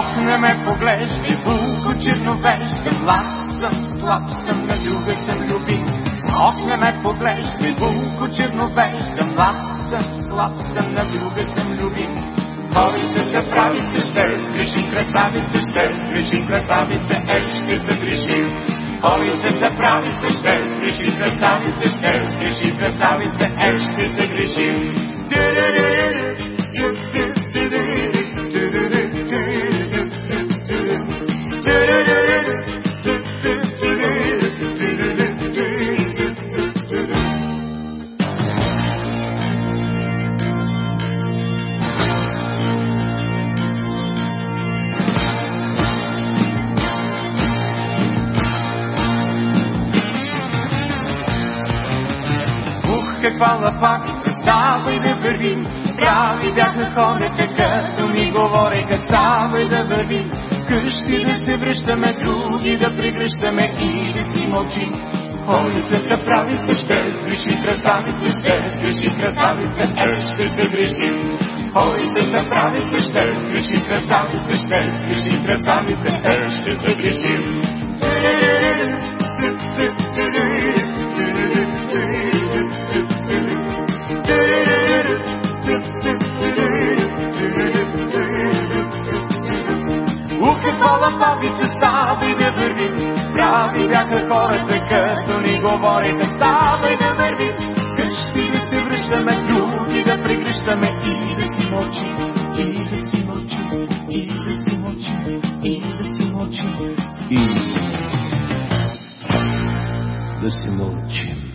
Ох, не ме поглеждай, булко черновежда, млад съм, слаб съм, на друга съм любим. Ох, не ме поглеждай, булко черновежда, млад съм, слаб съм, на друга съм любим. Хори се правите ще, греши красавица ще, греши красавица, е, ще те грешим. Хори се правите ще, греши красавица ще, греши красавица, е, ще се грешим. Ух, каква лапавица, ставай да вървим. Прави бяха хората, като ми говореха, ставай да вървим. Къщи да се връщаме, други да прегръщаме и да си мълчим. Улицата прави се ще, сгреши красавица, ще, сгреши красавица, е, ще се грешим. Улицата прави се ще, сгреши красавица, ще, сгреши красавица, е, ще се грешим. Лапавица ставай да вървим. Прави бяха хората, като ни говориха, ставай да вървим. Къщи да се връщаме, други да прегръщаме и да си мълчим, и да си мълчим, и да си мълчим, и да си мълчим. И да си мълчим.